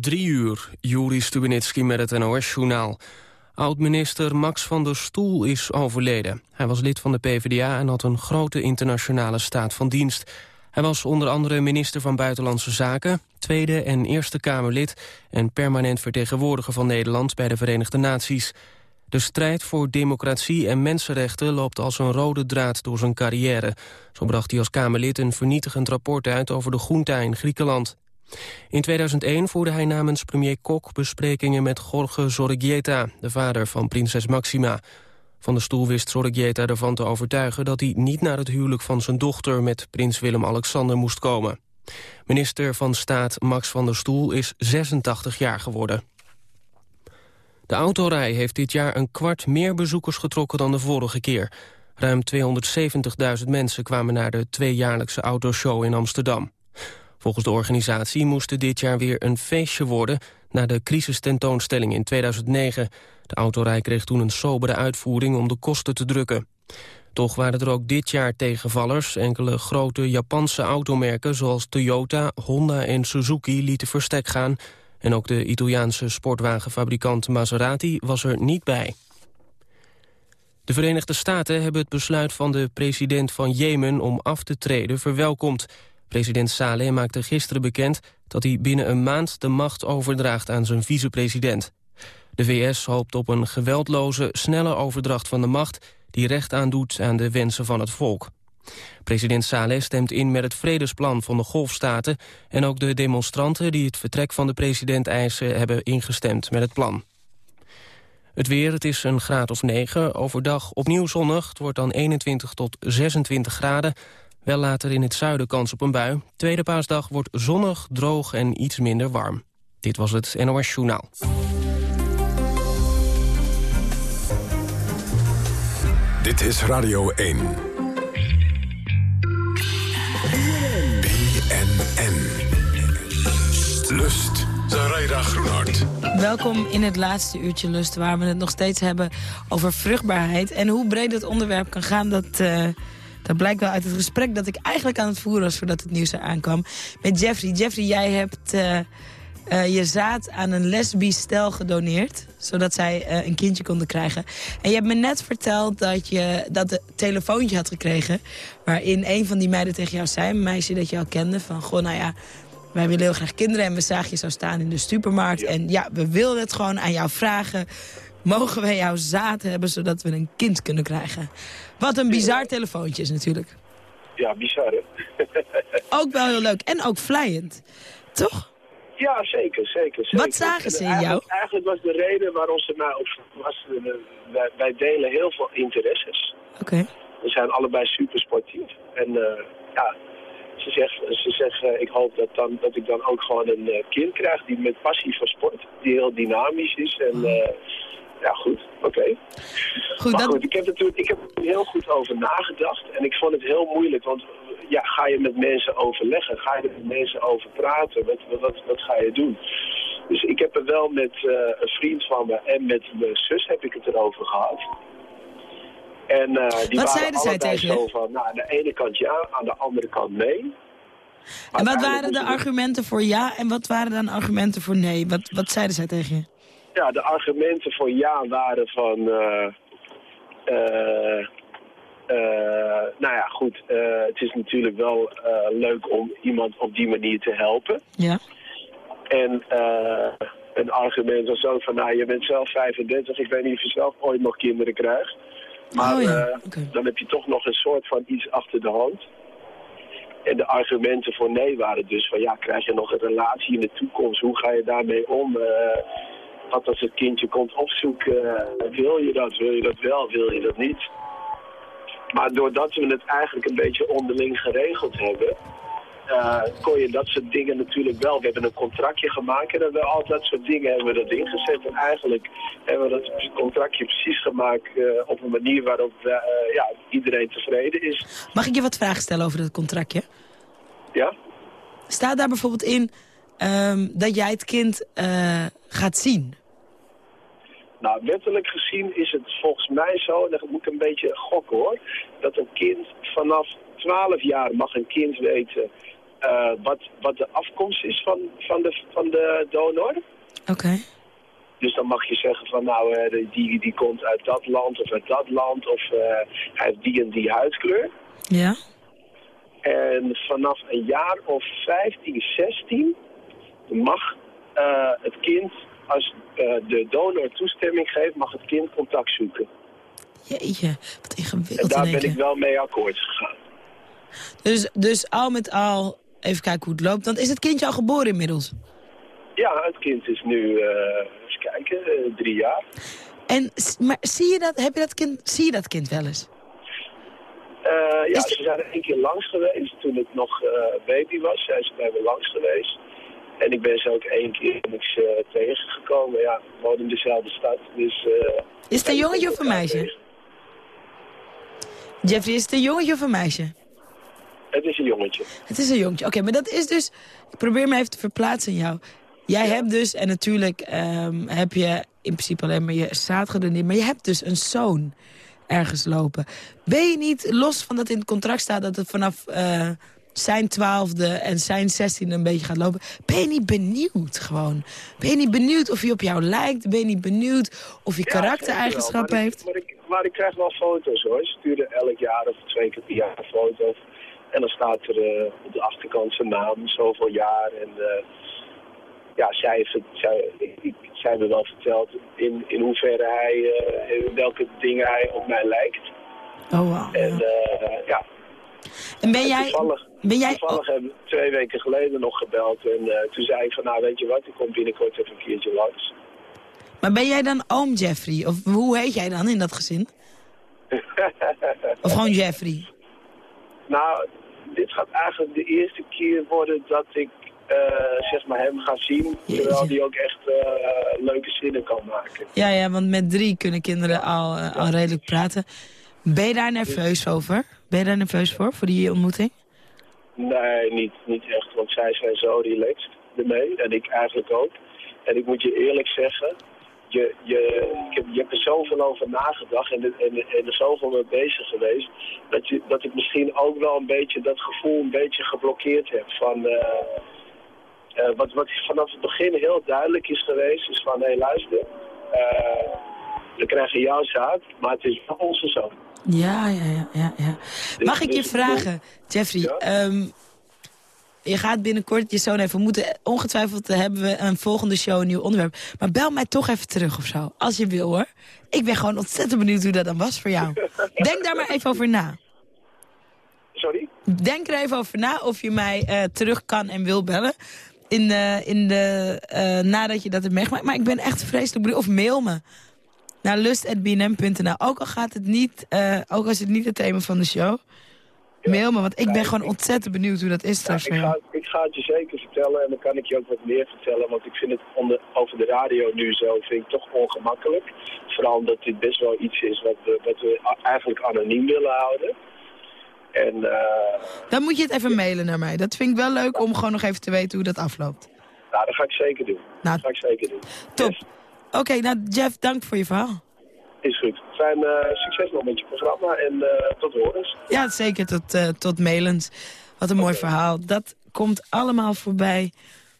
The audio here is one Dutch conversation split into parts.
Drie uur, Juri Stubenitski met het NOS-journaal. Oud-minister Max van der Stoel is overleden. Hij was lid van de PvdA en had een grote internationale staat van dienst. Hij was onder andere minister van Buitenlandse Zaken... Tweede en Eerste Kamerlid... en permanent vertegenwoordiger van Nederland bij de Verenigde Naties. De strijd voor democratie en mensenrechten loopt als een rode draad door zijn carrière. Zo bracht hij als Kamerlid een vernietigend rapport uit over de junta in Griekenland. In 2001 voerde hij namens premier Kok besprekingen met Jorge Zorregieta, de vader van prinses Maxima. Van de stoel wist Zorregieta ervan te overtuigen dat hij niet naar het huwelijk van zijn dochter met prins Willem-Alexander moest komen. Minister van Staat Max van der Stoel is 86 jaar geworden. De autorij heeft dit jaar een kwart meer bezoekers getrokken dan de vorige keer. Ruim 270.000 mensen kwamen naar de tweejaarlijkse autoshow in Amsterdam. Volgens de organisatie moest dit jaar weer een feestje worden... na de crisistentoonstelling in 2009. De autorij kreeg toen een sobere uitvoering om de kosten te drukken. Toch waren er ook dit jaar tegenvallers. Enkele grote Japanse automerken zoals Toyota, Honda en Suzuki lieten verstek gaan... En ook de Italiaanse sportwagenfabrikant Maserati was er niet bij. De Verenigde Staten hebben het besluit van de president van Jemen om af te treden verwelkomd. President Saleh maakte gisteren bekend dat hij binnen een maand de macht overdraagt aan zijn vicepresident. De VS hoopt op een geweldloze, snelle overdracht van de macht die recht aandoet aan de wensen van het volk. President Saleh stemt in met het vredesplan van de Golfstaten... en ook de demonstranten die het vertrek van de president eisen... hebben ingestemd met het plan. Het weer, het is een graad of 9. Overdag opnieuw zonnig. Het wordt dan 21 tot 26 graden. Wel later in het zuiden kans op een bui. Tweede paasdag wordt zonnig, droog en iets minder warm. Dit was het NOS Journaal. Dit is Radio 1. BNN. Lust. Zaraida Groenhart. Welkom in het laatste uurtje Lust, waar we het nog steeds hebben over vruchtbaarheid. En hoe breed het onderwerp kan gaan, dat, uh, dat blijkt wel uit het gesprek dat ik eigenlijk aan het voeren was voordat het nieuws eraan kwam. Met Jeffrey. Jeffrey, jij hebt uh, uh, je zaad aan een lesbisch stel gedoneerd. Zodat zij een kindje konden krijgen. En je hebt me net verteld dat je dat een telefoontje had gekregen. Waarin een van die meiden tegen jou zei, een meisje dat je al kende. Van, goh, nou ja, wij willen heel graag kinderen en we zagen je zo staan in de supermarkt. En ja, we wilden het gewoon aan jou vragen. Mogen wij jouw zaad hebben zodat we een kind kunnen krijgen? Wat een bizar telefoontje is natuurlijk. Ja, bizar hè? ook wel heel leuk en ook vlijend. Toch? Ja, zeker, zeker. zeker. Wat zagen ze in jou? Eigenlijk, eigenlijk, was de reden waarom ze mij op was, wij, wij, delen heel veel interesses. Oké. Okay. We zijn allebei super sportief. En uh, ja, ze zegt, ze zegt uh, ik hoop dat, dan, dat ik dan ook gewoon een uh, kind krijg die met passie voor sport, die heel dynamisch is. En uh, ja, goed, oké. Okay. Goed, maar dat... goed, ik heb, natuurlijk, ik heb er heel goed over nagedacht. En ik vond het heel moeilijk, want ja, ga je met mensen overleggen? Ga je met mensen over praten? Wat, wat, wat ga je doen? Dus ik heb er wel met een vriend van me en met mijn zus heb ik het erover gehad. En uh, die wat waren zeiden zij tegen zo van, nou, aan de ene kant ja, aan de andere kant nee. En wat waren de argumenten voor ja en wat waren dan argumenten voor nee? Wat, wat zeiden zij tegen je? Ja, de argumenten voor ja waren van... Uh, uh, nou ja, goed, het is natuurlijk wel leuk om iemand op die manier te helpen. Ja. En een argument was zo van, nou, je bent zelf 35, ik weet niet of je zelf ooit nog kinderen krijgt. Maar oh ja. okay. dan heb je toch nog een soort van iets achter de hand. En de argumenten voor nee waren dus van ja, krijg je nog een relatie in de toekomst? Hoe ga je daarmee om? Wat als het kindje komt opzoeken? Uh, wil je dat? Wil je dat wel? Wil je dat niet? Maar doordat we het eigenlijk een beetje onderling geregeld hebben... Uh, kon je dat soort dingen natuurlijk wel. We hebben een contractje gemaakt en hebben al dat soort dingen hebben we dat ingezet. En eigenlijk hebben we dat contractje precies gemaakt uh, op een manier waarop uh, ja, iedereen tevreden is. Mag ik je wat vragen stellen over dat contractje? Ja. Staat daar bijvoorbeeld in um, dat jij het kind gaat zien? Nou, wettelijk gezien is het volgens mij zo, en dat moet ik een beetje gokken hoor, dat een kind vanaf 12 jaar mag een kind weten eh, wat, wat de afkomst is van, van, de, van de donor. Oké. Dus dan mag je zeggen van nou, eh, die, die komt uit dat land of uit dat land of eh, hij heeft die en die huidskleur. Ja? En vanaf een jaar of 15, 16 mag eh, het kind, als eh, de donor toestemming geeft, mag het kind contact zoeken. Jeetje, wat En ingewikkeld daar in één ben ik wel mee akkoord gegaan. Dus, dus al met al, even kijken hoe het loopt. Dan is het kindje al geboren inmiddels. Ja, het kind is nu, eh, even kijken, drie jaar. En, maar zie je dat, heb je dat kind, zie je dat kind wel eens? Ja, ze zijn er één keer langs geweest toen het nog eh, baby was. Zijn ze bij me langs geweest. En ik ben ze ook één keer ik ze tegengekomen. Ja, we wonen in dezelfde stad. Dus, eh, Is het een jongetje of een meisje? tegen. Jeffrey, is het een jongetje of een meisje? Het is een jongetje. Het is een jongetje. Oké, maar dat is dus... Ik probeer me even te verplaatsen in jou. Jij hebt dus, en natuurlijk ehm, heb je in principe alleen maar je zaad gedoneerd... maar je hebt dus een zoon ergens lopen. Ben je niet, los van dat in het contract staat... dat het vanaf eh, zijn twaalfde en zijn zestiende een beetje gaat lopen... ben je niet benieuwd gewoon? Ben je niet benieuwd of hij op jou lijkt? Ben je niet benieuwd of hij Ja, karaktereigenschappen wel, maar heeft? Ik, maar, ik, maar ik krijg wel foto's hoor. Ze sturen elk jaar of twee keer per jaar foto's. En dan staat er eh, op de achterkant zijn naam, zoveel jaar. En eh, ja, zij, heeft, zij, ik, ik- zij heeft me wel verteld in, in hoeverre hij, eh, in welke dingen hij op mij lijkt. Oh, wow. En ja, En ben en jij... toevallig, Ben jij toevallig hebben we twee weken geleden nog gebeld. En eh, toen zei ik van, nou weet je wat, ik kom binnenkort even een keertje langs. Maar ben jij dan oom Jeffrey? Of hoe heet jij dan in dat gezin? Of gewoon Jeffrey? Nou, dit gaat eigenlijk de eerste keer worden dat ik eh, zeg maar hem ga zien. Terwijl hij ook echt eh, leuke zinnen kan maken. Ja, ja, want met drie kunnen kinderen al, al redelijk praten. Ben je daar nerveus over? Ben je daar nerveus voor, voor die ontmoeting? Nee, niet, niet echt, want zij zijn zo relaxed ermee. En ik eigenlijk ook. En ik moet je eerlijk zeggen, je, je, ik heb, je hebt er zoveel over nagedacht en, en, en er zoveel mee bezig geweest. Dat, je, dat ik misschien ook wel een beetje dat gevoel een beetje geblokkeerd heb. Van, eh, eh, wat, wat vanaf het begin heel duidelijk is geweest, is van hé luister, eh, we krijgen jouw zaak, maar het is onze zoon. Ja, ja, ja, ja. ja. Mag ik je vragen, Jeffrey? Ja? ehm, je gaat binnenkort je zoon even moeten. Ongetwijfeld hebben we een volgende show een nieuw onderwerp. Maar bel mij toch even terug of zo. Als je wil hoor. Ik ben gewoon ontzettend benieuwd hoe dat dan was voor jou. Denk daar maar even over na. Sorry? Denk er even over na of je mij eh, terug kan en wil bellen. In de, in de, eh, nadat je dat hebt meegemaakt. Maar ik ben echt vreselijk benieuwd. Of mail me naar lust.bnm.nl. Ook al gaat het niet, eh, ook als het niet het thema van de show. Mail me, want ik ben gewoon ontzettend benieuwd hoe dat is straks ik, ga, ik ga het je zeker vertellen en dan kan ik je ook wat meer vertellen. Want ik vind het onder, over de radio nu zo vind ik toch ongemakkelijk. Vooral omdat dit best wel iets is wat we, wat we eigenlijk anoniem willen houden. En eh, Dan moet je het even mailen naar mij. Dat vind ik wel leuk om gewoon nog even te weten hoe dat afloopt. nou, dat ga ik zeker doen. Nou, Dat ga ik zeker doen. top. Yes, Oké, nou Jeff, dank voor je verhaal. is goed. Fijn eh, succes nog met je programma en eh, tot horens. Ja, zeker tot, eh, tot mailens. Wat een mooi verhaal. Dat komt allemaal voorbij.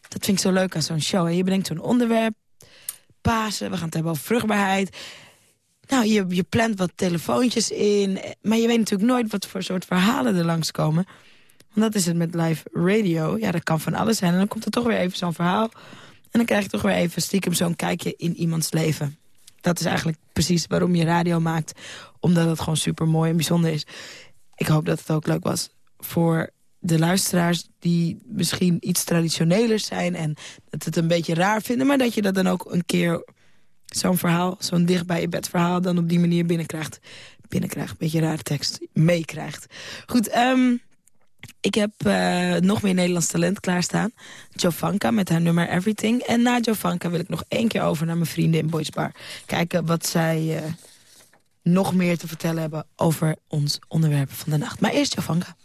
Dat vind ik zo leuk aan zo'n show. Hè. Je bedenkt zo'n onderwerp. Pasen, we gaan het hebben over vruchtbaarheid. Nou, je, je plant wat telefoontjes in. Maar je weet natuurlijk nooit wat voor soort verhalen er langskomen. Want dat is het met live radio. Ja, dat kan van alles zijn. En dan komt er toch weer even zo'n verhaal. Dan krijg je toch weer even stiekem zo'n kijkje in iemands leven. Dat is eigenlijk precies waarom je radio maakt. Omdat het gewoon super mooi en bijzonder is. Ik hoop dat het ook leuk was voor de luisteraars... die misschien iets traditioneler zijn... en dat het een beetje raar vinden... maar dat je dat dan ook een keer zo'n verhaal... zo'n dicht bij je bed verhaal dan op die manier binnenkrijgt. Binnenkrijgt, een beetje rare tekst, meekrijgt. Goed, ehm, ik heb eh, nog meer Nederlands talent klaarstaan. Jovanka met haar nummer Everything. En na Jovanka wil ik nog één keer over naar mijn vrienden in Boys Bar. Kijken wat zij... eh, nog meer te vertellen hebben over ons onderwerp van de nacht. Maar eerst Jovanka.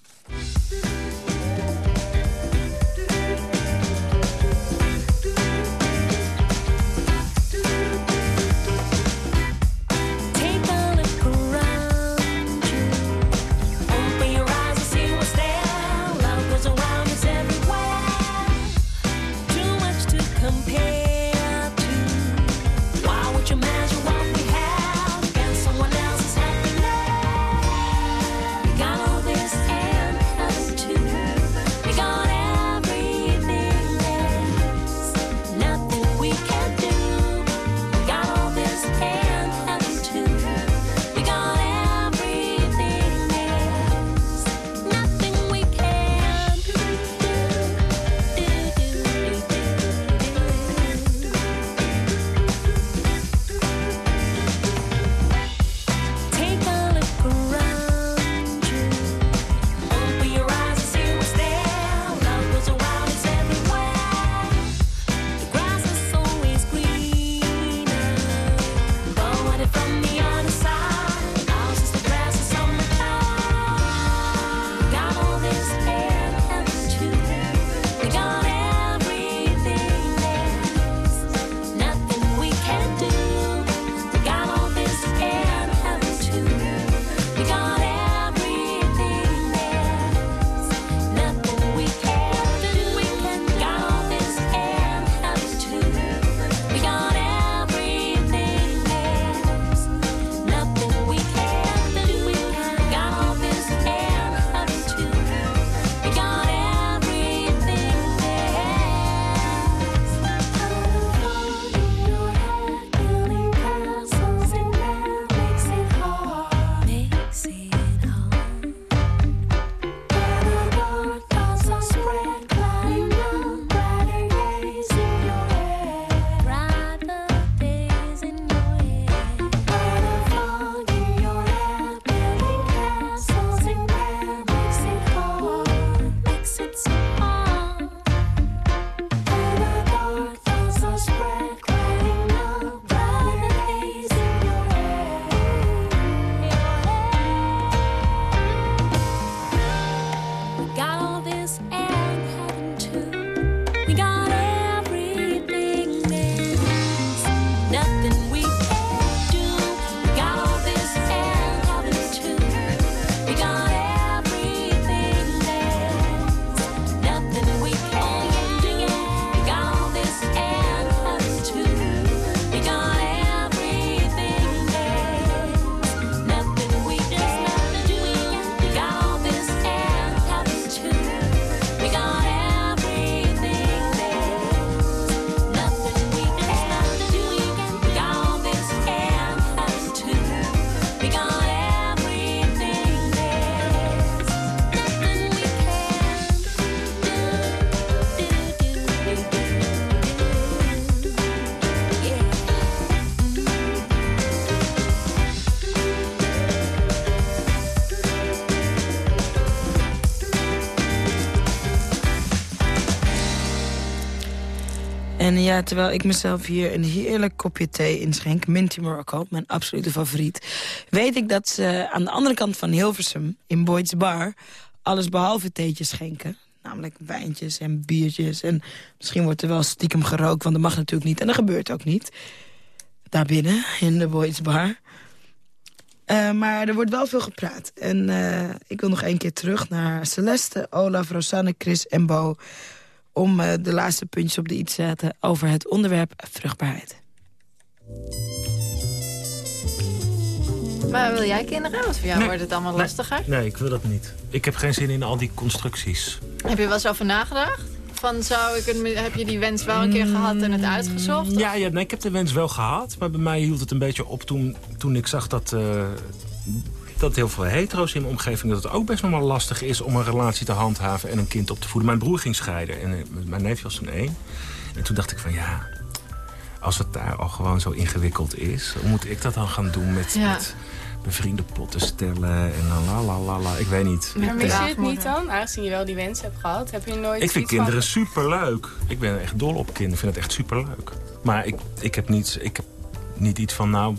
En ja, terwijl ik mezelf hier een heerlijk kopje thee inschenk... Minty Morocco, mijn absolute favoriet... weet ik dat ze aan de andere kant van Hilversum, in Boyd's Bar... alles behalve theetjes schenken. Namelijk wijntjes en biertjes. En misschien wordt er wel stiekem gerookt, want dat mag natuurlijk niet. En dat gebeurt ook niet. Daarbinnen, in de Boyd's Bar. Uh, maar er wordt wel veel gepraat. En uh, ik wil nog één keer terug naar Celeste, Olaf, Rosanne, Chris en Bo... om uh, de laatste puntjes op de iets te zetten over het onderwerp vruchtbaarheid. Maar wil jij kinderen? Want voor jou nee, wordt het allemaal lastiger. Nee, ik wil dat niet. Ik heb geen zin in al die constructies. Heb je wel eens over nagedacht? Van zou ik het, heb je die wens wel een keer gehad en het uitgezocht? Ja, ja nee, ik heb de wens wel gehad. Maar bij mij hield het een beetje op toen, toen ik zag dat... Uh, dat heel veel hetero's in mijn omgeving... dat het ook best nog wel lastig is om een relatie te handhaven... en een kind op te voeden. Mijn broer ging scheiden en eh, mijn neefje was toen één. En toen dacht ik van ja, als het daar al gewoon zo ingewikkeld is... hoe moet ik dat dan gaan doen met... Ja. met bevriende potten stellen en la la la la. Ik weet niet. Maar mis je het niet dan, aangezien je wel die wens hebt gehad? Heb je nooit Ik vind kinderen van... superleuk. Ik ben echt dol op kinderen. Ik vind het echt superleuk. Maar ik, ik, heb niet, ik heb niet iets van, nou,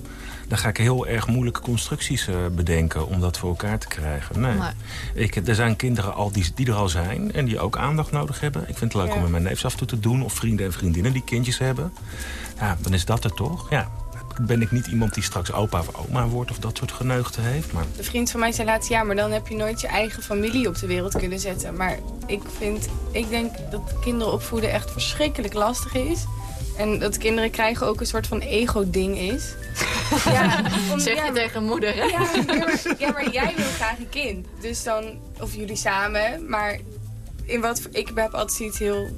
dan ga ik heel erg moeilijke constructies uh, bedenken om dat voor elkaar te krijgen. Nee. Maar... Ik, er zijn kinderen al die, die er al zijn en die ook aandacht nodig hebben. Ik vind het leuk om met mijn neefs af en toe te doen. Of vrienden en vriendinnen die kindjes hebben. Ja, dan is dat er toch. Ja, ben ik niet iemand die straks opa of oma wordt of dat soort geneugten heeft. Maar... De vriend van mij zei laatst, ja, maar dan heb je nooit je eigen familie op de wereld kunnen zetten. Maar ik vind, ik denk dat kinderen opvoeden echt verschrikkelijk lastig is. En dat kinderen krijgen ook een soort van ego-ding is. Ja, om, zeg je ja, tegen moeder, hè? Ja, maar, ja, maar jij wil graag een kind. Dus dan, of jullie samen, maar in wat, ik heb altijd zoiets heel...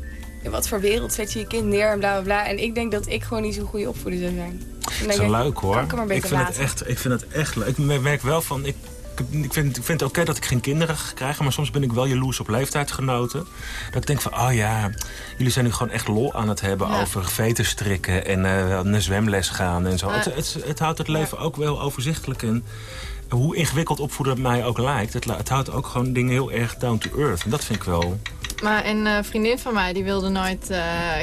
In wat voor wereld zet je je kind neer en bla bla bla. En ik denk dat ik gewoon niet zo'n goede opvoeder zou zijn. Dat is leuk hoor. Ik, vind het echt, ik vind het echt leuk. Ik merk wel van, ik, ik vind, ik vind het oké dat ik geen kinderen krijg, maar soms ben ik wel jaloers op leeftijdsgenoten. Dat ik denk van, oh ja, jullie zijn nu gewoon echt lol aan het hebben over veten strikken en uh, een zwemles gaan en zo. Het, het, het, houdt het leven ook wel overzichtelijk in hoe ingewikkeld opvoeden mij ook lijkt, het, het, houdt ook gewoon dingen heel erg down to earth. En dat vind ik wel... Maar een uh, vriendin van mij die wilde nooit uh,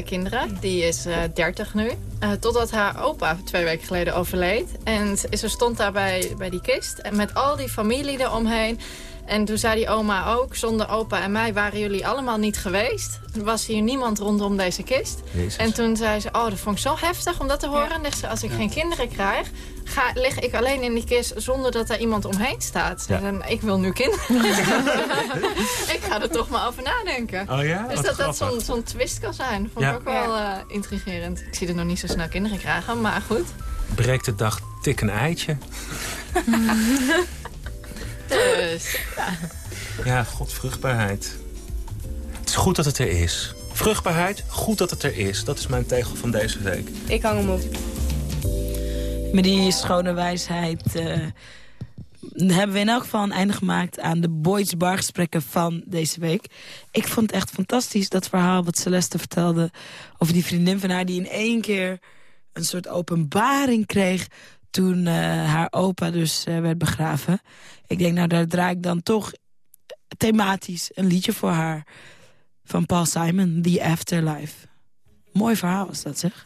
kinderen. Die is uh, eh, 30 nu. totdat haar opa twee weken geleden overleed. En ze stond daar bij, bij die kist. En met al die familie eromheen. En toen zei die oma ook, zonder opa en mij waren jullie allemaal niet geweest. Er was hier niemand rondom deze kist. En toen zei ze, oh, dat vond ik zo heftig om dat te horen. Ja. ze, als ik geen kinderen krijg, ga, lig ik alleen in die kist zonder dat er iemand omheen staat. En ik wil nu kinderen. ik ga er toch maar over nadenken. Oh ja? Dus dat dat zo'n zo twist kan zijn, vond ik ook wel uh, intrigerend. Ik zie er nog niet zo snel kinderen krijgen, maar goed. Breekt de dag tik een eitje. dus, ja. Ja, god, vruchtbaarheid. Het is goed dat het er is. Vruchtbaarheid, goed dat het er is. Dat is mijn tegel van deze week. Ik hang hem op. Met die schone wijsheid uh, hebben we in elk geval een einde gemaakt... aan de Boys Bar gesprekken van deze week. Ik vond het echt fantastisch, dat verhaal wat Celeste vertelde... over die vriendin van haar die in één keer een soort openbaring kreeg... toen uh, haar opa dus uh, werd begraven. Ik denk, nou, daar draai ik dan toch thematisch een liedje voor haar... van Paul Simon, The Afterlife. Mooi verhaal was dat, zeg.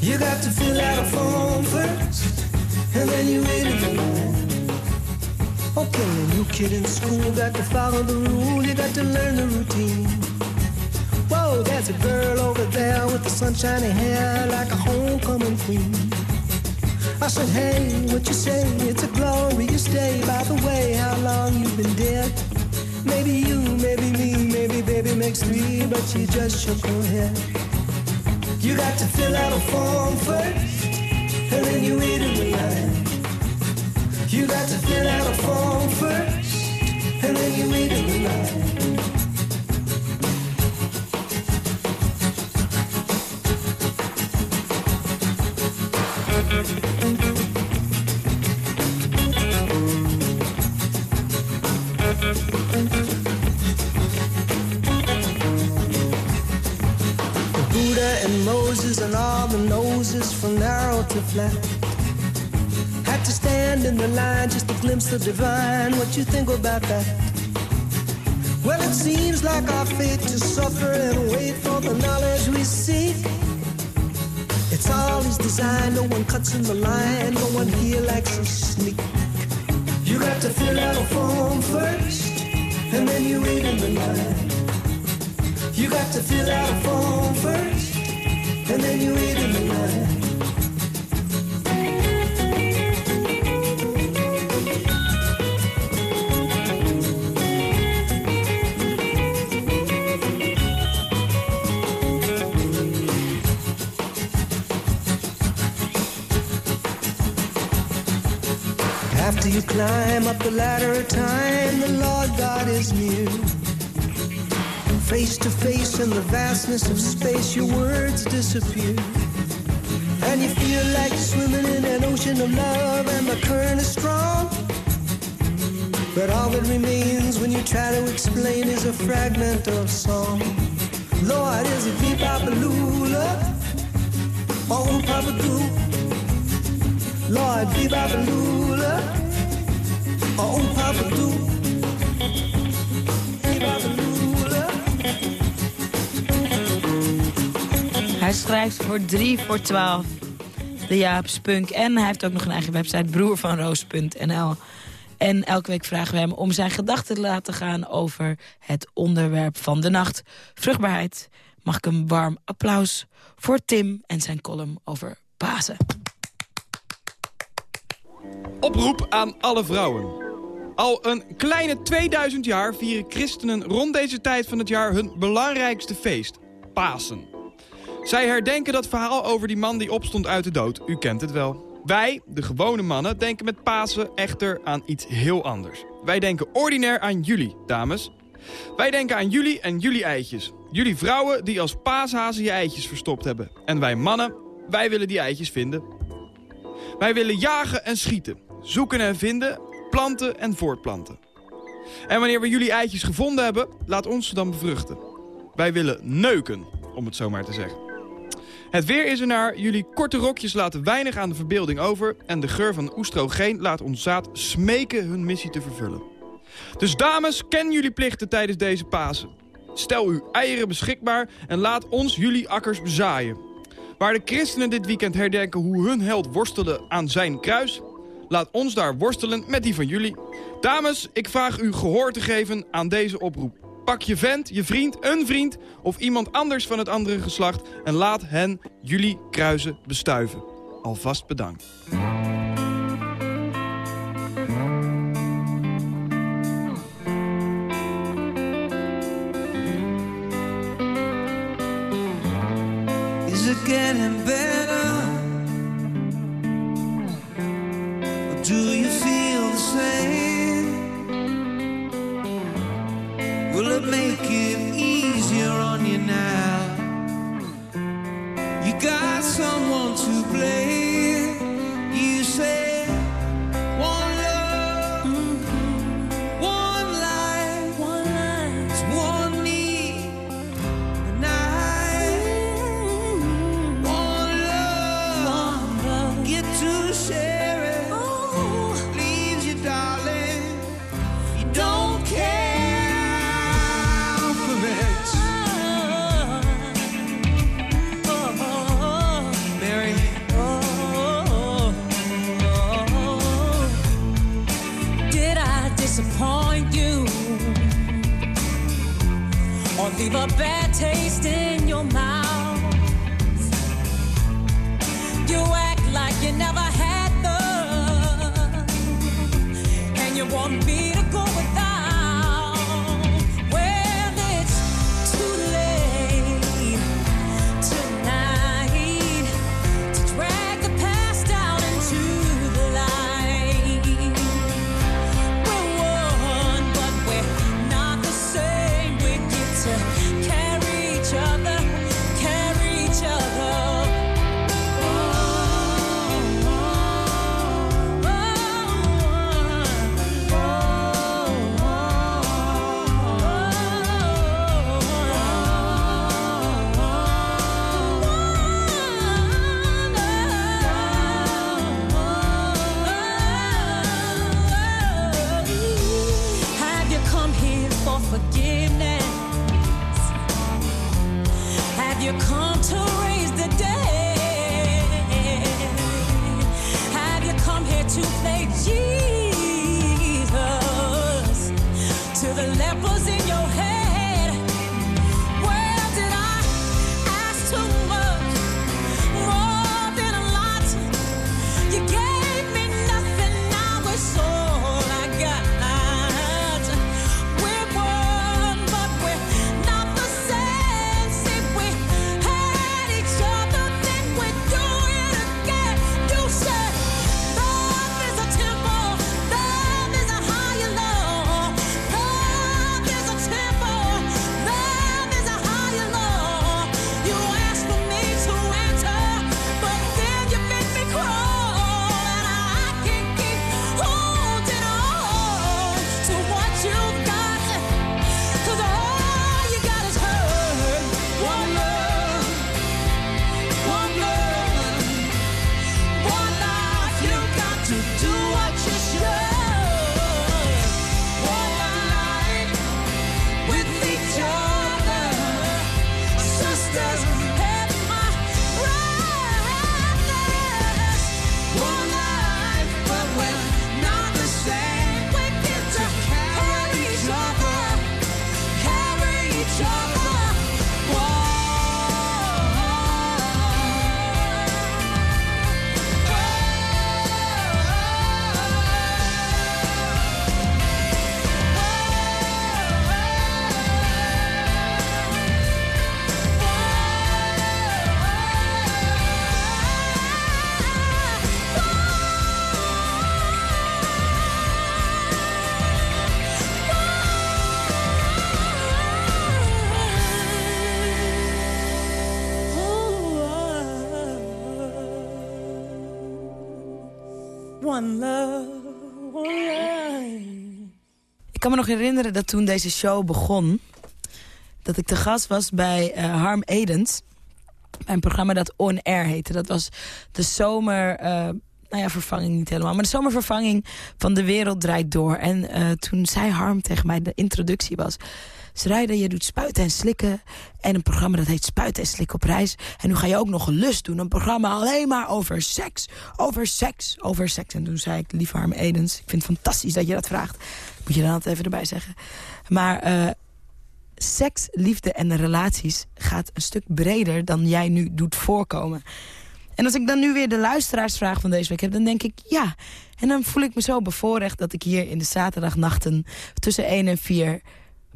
You got to fill out a form first, and then you wait line. Okay, a new kid in school got to follow the rule. You got to learn the routine. Whoa, there's a girl over there with the sunshiny hair like a homecoming queen. I said, hey, what you say? It's a glorious day. By the way, how long you been dead? Maybe you, maybe me, maybe baby makes three, but she just shook her head. You got to fill out a form first, and then you wait in the line. You got to fill out a form first, and then you wait in the line. Buddha and all the noses from narrow to flat had to stand in the line just to glimpse the divine. What you think about that? Well, it seems like our fate to suffer and wait for the knowledge we seek. It's all his design, no one cuts in the line, no one here likes to sneak. You got to fill out a form first, and then you wait in the line. You got to fill out a form first, and then you wait in the line. After you climb up the ladder of time, the Lord God is near. Face to face in the vastness of space, your words disappear. And you feel like swimming in an ocean of love, and the current is strong. But all that remains when you try to explain is a fragment of song. Lord, is it beep lula Oh, Papa Doo. Lord, beep lula Oh, Papa Doo. Hij schrijft voor 3 voor 12 de Jaap Spunk. En hij heeft ook nog een eigen website, broervanroos.nl. En elke week vragen we hem om zijn gedachten te laten gaan... over het onderwerp van de nacht. Vruchtbaarheid. Mag ik een warm applaus voor Tim en zijn column over Pasen. Oproep aan alle vrouwen. Al een kleine 2000 jaar vieren christenen rond deze tijd van het jaar hun belangrijkste feest, Pasen. Zij herdenken dat verhaal over die man die opstond uit de dood. U kent het wel. Wij, de gewone mannen, denken met Pasen echter aan iets heel anders. Wij denken ordinair aan jullie, dames. Wij denken aan jullie en jullie eitjes. Jullie vrouwen die als paashazen je eitjes verstopt hebben. En wij mannen, wij willen die eitjes vinden. Wij willen jagen en schieten. Zoeken en vinden, planten en voortplanten. En wanneer we jullie eitjes gevonden hebben, laat ons ze dan bevruchten. Wij willen neuken, om het zo maar te zeggen. Het weer is ernaar, jullie korte rokjes laten weinig aan de verbeelding over... en de geur van oestrogeen laat ons zaad smeken hun missie te vervullen. Dus dames, ken jullie plichten tijdens deze Pasen. Stel uw eieren beschikbaar en laat ons jullie akkers bezaaien. Waar de christenen dit weekend herdenken hoe hun held worstelde aan zijn kruis... laat ons daar worstelen met die van jullie. Dames, ik vraag u gehoor te geven aan deze oproep. Pak je vent, je vriend, een vriend of iemand anders van het andere geslacht... en laat hen jullie kruisen bestuiven. Alvast bedankt. Is it getting better? Do you feel the same? Got someone to blame. Ik kan me nog herinneren dat toen deze show begon... dat ik te gast was bij eh, Harm Edens. Een programma dat On Air heette. Dat was de zomer... eh, nou ja, vervanging niet helemaal. Maar de zomervervanging van De Wereld Draait Door. En eh, toen zei Harm tegen mij, de introductie was... Schrijder, je doet spuiten en slikken. En een programma dat heet Spuiten en slikken op reis. En nu ga je ook nog een lust doen. Een programma alleen maar over seks. Over seks. Over seks. En toen zei ik, lieve Harm Edens... ik vind het fantastisch dat je dat vraagt. Moet je dan altijd even erbij zeggen. Maar eh, seks, liefde en relaties gaat een stuk breder... dan jij nu doet voorkomen. En als ik dan nu weer de luisteraarsvraag van deze week heb... dan denk ik, ja. En dan voel ik me zo bevoorrecht dat ik hier in de zaterdagnachten... tussen 1 en 4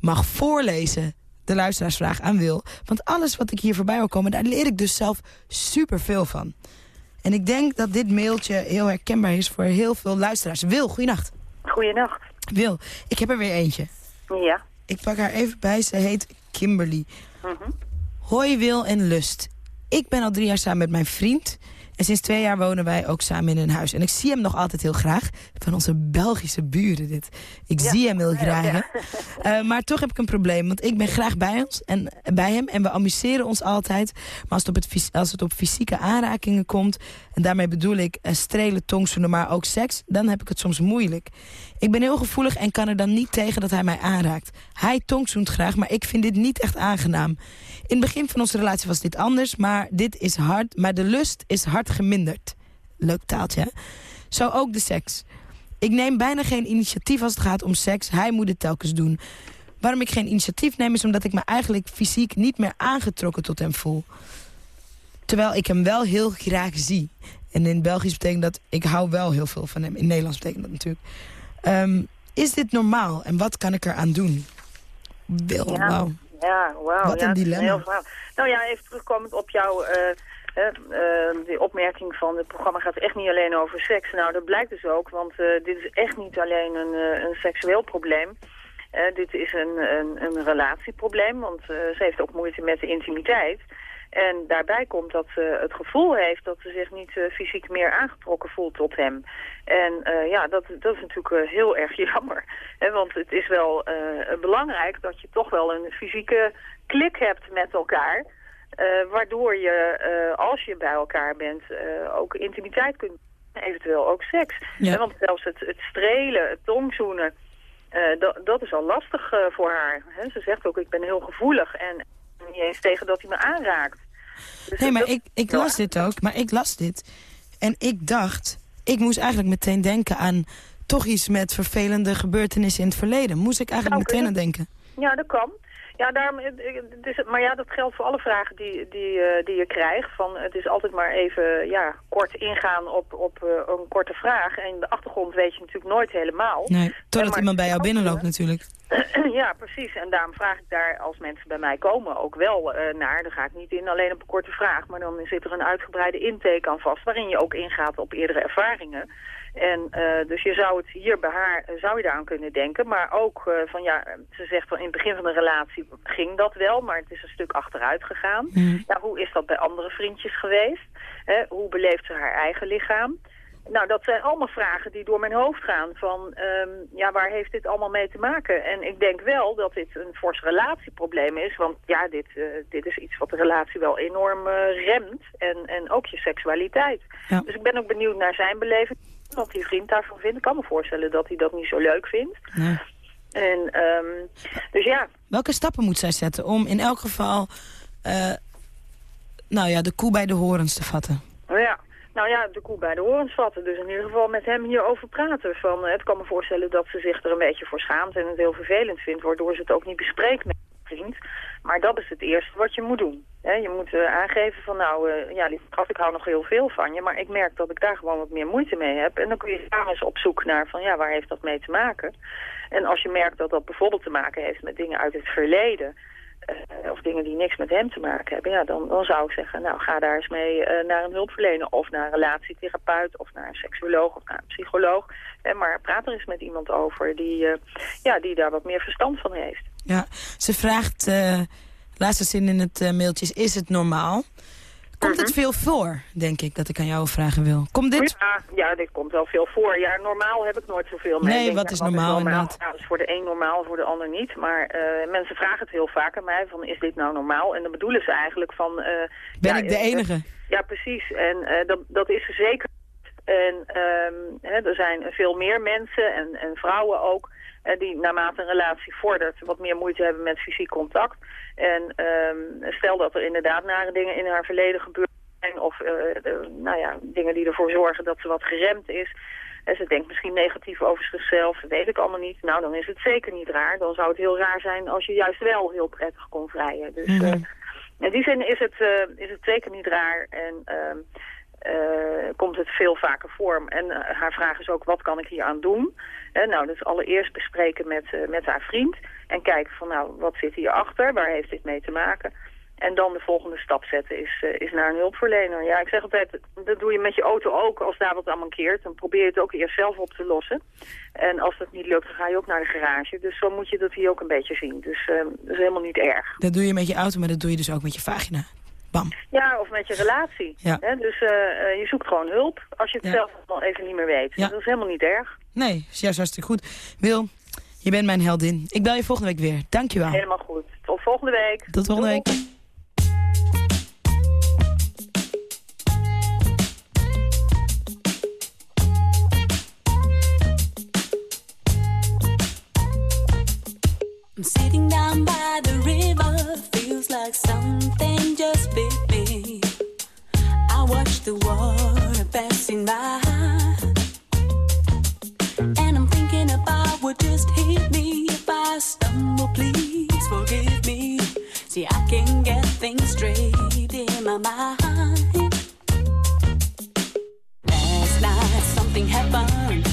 mag voorlezen de luisteraarsvraag aan Wil. Want alles wat ik hier voorbij wil komen, daar leer ik dus zelf superveel van. En ik denk dat dit mailtje heel herkenbaar is voor heel veel luisteraars. Wil, goeienacht. Goeienacht. Wil, ik heb er weer eentje. Ja. Ik pak haar even bij, ze heet Kimberly. Mhm. Hoi Wil en Lust. Ik ben al drie jaar samen met mijn vriend. En sinds twee jaar wonen wij ook samen in een huis. En ik zie hem nog altijd heel graag. Van onze Belgische buren dit. Ik Ja. zie hem heel graag. ja. Eh, maar toch heb ik een probleem. Want ik ben graag bij, ons en, bij hem. En we amuseren ons altijd. Maar als het op, het, als het op fysieke aanrakingen komt... en daarmee bedoel ik eh, strelen, tongzoenen, maar ook seks... dan heb ik het soms moeilijk. Ik ben heel gevoelig en kan er dan niet tegen dat hij mij aanraakt. Hij tongzoent graag, maar ik vind dit niet echt aangenaam. In het begin van onze relatie was dit anders, maar dit is hard. Maar de lust is hard geminderd. Leuk taaltje, hè? Zo ook de seks. Ik neem bijna geen initiatief als het gaat om seks. Hij moet het telkens doen. Waarom ik geen initiatief neem is omdat ik me eigenlijk fysiek niet meer aangetrokken tot hem voel. Terwijl ik hem wel heel graag zie. En in Belgisch betekent dat ik hou wel heel veel van hem. In Nederlands betekent dat natuurlijk. Ehm, is dit normaal en wat kan ik eraan doen? Wil, Ja, wauw. ja wauw. Wat ja, een dilemma. Nou ja, even terugkomend op jouw die opmerking van het programma gaat echt niet alleen over seks. Nou, dat blijkt dus ook, want eh, dit is echt niet alleen een, eh, een seksueel probleem. Dit is een, een, een relatieprobleem, want ze heeft ook moeite met de intimiteit. En daarbij komt dat ze het gevoel heeft dat ze zich niet eh, fysiek meer aangetrokken voelt tot hem. En eh, ja, dat, dat is natuurlijk eh, heel erg jammer. Hè, want het is wel belangrijk dat je toch wel een fysieke klik hebt met elkaar. waardoor je, als je bij elkaar bent, ook intimiteit kunt eventueel ook seks. Ja. Want zelfs het, het strelen, het tongzoenen, dat, dat is al lastig voor haar. Hè. Ze zegt ook, ik ben heel gevoelig en niet eens tegen dat hij me aanraakt. Dus Nee, maar dat- ik, ik las dit ook. Maar ik las dit. En ik dacht... Ik moest eigenlijk meteen denken aan... toch iets met vervelende gebeurtenissen in het verleden. Moest ik eigenlijk Nou, meteen aan denken. Ja, dat kan. Ja, daarom, eh, eh, het is, maar ja, dat geldt voor alle vragen die, die, eh, die je krijgt. Van, het is altijd maar even ja, kort ingaan op, op eh, een korte vraag. En de achtergrond weet je natuurlijk nooit helemaal. Nee, totdat maar- iemand bij jou binnenloopt natuurlijk. ja, precies. En daarom vraag ik daar, als mensen bij mij komen, ook wel eh, naar. Dan ga ik niet in alleen op een korte vraag, maar dan zit er een uitgebreide intake aan vast, waarin je ook ingaat op eerdere ervaringen. En eh, dus je zou het hier bij haar, eh, zou je daaraan kunnen denken. Maar ook eh, van ja, ze zegt van in het begin van de relatie ging dat wel, maar het is een stuk achteruit gegaan. Ja, hoe is dat bij andere vriendjes geweest? Hè, hoe beleeft ze haar eigen lichaam? Nou, dat zijn allemaal vragen die door mijn hoofd gaan. Van, ehm, ja, waar heeft dit allemaal mee te maken? En ik denk wel dat dit een fors relatieprobleem is. Want ja, dit, eh, dit is iets wat de relatie wel enorm eh, remt. En, en ook je seksualiteit. Ja. Dus ik ben ook benieuwd naar zijn beleving. Wat die vriend daarvan vindt. Ik kan me voorstellen dat hij dat niet zo leuk vindt. Nee. En, ehm, dus ja, Welke stappen moet zij zetten om in elk geval... eh, nou ja, de koe bij de horens te vatten? Nou ja, nou ja, de koe bij de horens vatten. Dus in ieder geval met hem hierover praten. Van, eh, het kan me voorstellen dat ze zich er een beetje voor schaamt en het heel vervelend vindt, waardoor ze het ook niet bespreekt met een vriend. Maar dat is het eerste wat je moet doen. Je moet eh, aangeven van nou, eh, ja, lieve schat, ik hou nog heel veel van je, maar ik merk dat ik daar gewoon wat meer moeite mee heb. En dan kun je samen eens op zoek naar van ja, waar heeft dat mee te maken? En als je merkt dat dat bijvoorbeeld te maken heeft met dingen uit het verleden, eh, of dingen die niks met hem te maken hebben, ja, dan, dan zou ik zeggen, nou ga daar eens mee eh, naar een hulpverlener of naar een relatietherapeut of naar een seksuoloog of naar een psycholoog. Eh, maar praat er eens met iemand over die, eh, ja, die daar wat meer verstand van heeft. Ja, ze vraagt, laatste zin in het mailtje is het normaal? Komt het veel voor, denk ik, dat ik aan jou vragen wil? Komt dit... Ja, ja, dit komt wel veel voor. Ja, normaal heb ik nooit zoveel mee. Nee, wat is normaal, inderdaad? Is voor de een normaal, voor de ander niet. Maar eh, mensen vragen het heel vaak aan mij van, is dit nou normaal? En dan bedoelen ze eigenlijk van... eh, Ben ja, ik de eh, enige? Ja, precies. En dat, dat is ze zeker. En ehm, hè, er zijn veel meer mensen en, en vrouwen ook... eh, die naarmate een relatie vordert wat meer moeite hebben met fysiek contact. En ehm, stel dat er inderdaad nare dingen in haar verleden gebeurd zijn... of eh, de- nou ja, dingen die ervoor zorgen dat ze wat geremd is... En ze denkt misschien negatief over zichzelf, dat weet ik allemaal niet. Nou, dan is het zeker niet raar. Dan zou het heel raar zijn als je juist wel heel prettig kon vrijen. Dus eh, in die zin is het, eh, is het zeker niet raar en eh, komt het veel vaker voor. En eh, haar vraag is ook, wat kan ik hier aan doen? Eh, nou, dus allereerst bespreken met, met haar vriend en kijken van, nou, wat zit hierachter? Waar heeft dit mee te maken? En dan de volgende stap zetten is, is naar een hulpverlener. Ja, ik zeg altijd, dat doe je met je auto ook als daar wat aan mankeert. Dan probeer je het ook eerst zelf op te lossen. En als dat niet lukt, dan ga je ook naar de garage. Dus zo moet je dat hier ook een beetje zien. Dus dat is helemaal niet erg. Dat doe je met je auto, maar dat doe je dus ook met je vagina. Bam. Ja, of met je relatie. Ja. Hè? Dus eh, eh, je zoekt gewoon hulp als je het Ja. zelf nog even niet meer weet. Ja. Dat is helemaal niet erg. Nee, is juist hartstikke goed. Wil, je bent mijn heldin. Ik bel je volgende week weer. Dankjewel. Helemaal goed. Tot volgende week. Tot volgende Doei. week. I'm sitting down by the river, feels like something the water passing by, and I'm thinking about what just hit me. If I stumble, please forgive me. See, I can get things straight in my mind. Last night something happened.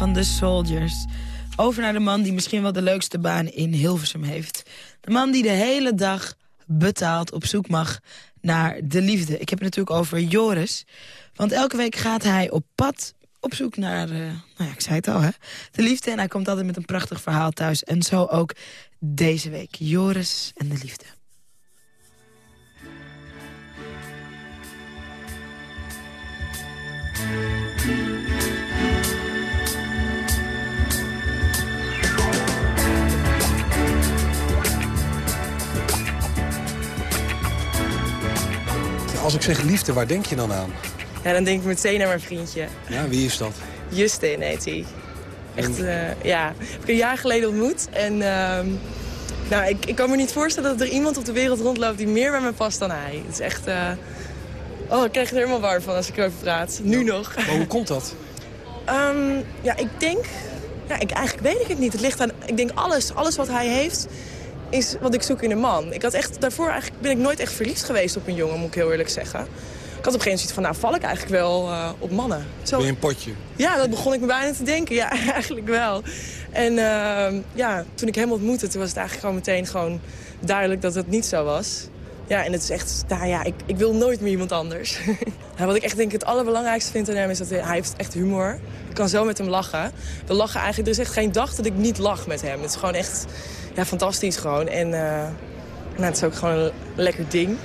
Van The Soldiers. Over naar de man die misschien wel de leukste baan in Hilversum heeft. De man die de hele dag betaald op zoek mag naar de liefde. Ik heb het natuurlijk over Joris. Want elke week gaat hij op pad op zoek naar, eh, nou ja, ik zei het al, hè, de liefde. En hij komt altijd met een prachtig verhaal thuis. En zo ook deze week. Joris en de liefde. Als ik zeg liefde, waar denk je dan aan? Ja, dan denk ik meteen aan mijn vriendje. Ja, wie is dat? Justin heet hij. Echt, eh, ja. Heb ik een jaar geleden ontmoet. En ehm, nou, ik, ik kan me niet voorstellen dat er iemand op de wereld rondloopt die meer bij me past dan hij. Het is echt... eh, Oh, ik krijg er helemaal warm van als ik erover praat. Nu nog. Maar hoe komt dat? Ehm, ja, ik denk... Ja, ik, eigenlijk weet ik het niet. Het ligt aan... Ik denk alles, alles wat hij heeft is wat ik zoek in een man. Ik had echt, daarvoor eigenlijk ben ik nooit echt verliefd geweest op een jongen, moet ik heel eerlijk zeggen. Ik had op een gegeven moment zoiets van, nou val ik eigenlijk wel eh, op mannen. Zo, Ben je een potje? ja, dat begon ik me bijna te denken. Ja, eigenlijk wel. En ehm, ja, toen ik hem ontmoette, toen was het eigenlijk gewoon meteen gewoon duidelijk dat het niet zo was. Ja, en het is echt, nou ja, ik, ik wil nooit meer iemand anders. Ja, wat ik echt denk het allerbelangrijkste vind aan hem is dat hij, hij heeft echt humor. Ik kan zo met hem lachen. We lachen eigenlijk, er is echt geen dag dat ik niet lach met hem. Het is gewoon echt ja, fantastisch gewoon. En eh, nou, het is ook gewoon een lekker ding.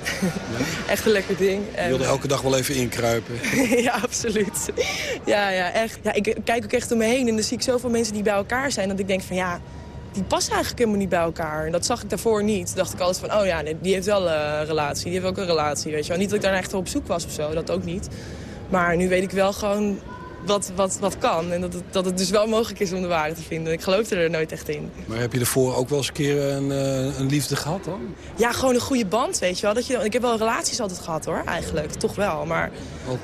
echt een lekker ding. Je wilde elke dag wel even inkruipen. ja, absoluut. Ja, ja, echt. Ja, ik kijk ook echt om me heen en dan zie ik zoveel mensen die bij elkaar zijn... dat ik denk van ja, die passen eigenlijk helemaal niet bij elkaar. En dat zag ik daarvoor niet. Toen dacht ik altijd van, oh ja, die heeft wel eh, een relatie. Die heeft ook een relatie, weet je wel. Niet dat ik daar echt op zoek was of zo, dat ook niet. Maar nu weet ik wel gewoon wat, wat, wat kan. En dat het, dat het dus wel mogelijk is om de waarheid te vinden. Ik geloofde er nooit echt in. Maar heb je ervoor ook wel eens een keer een, eh, een liefde gehad dan? Ja, gewoon een goede band, weet je wel. Dat je, ik heb wel relaties altijd gehad hoor, eigenlijk. Toch wel, maar...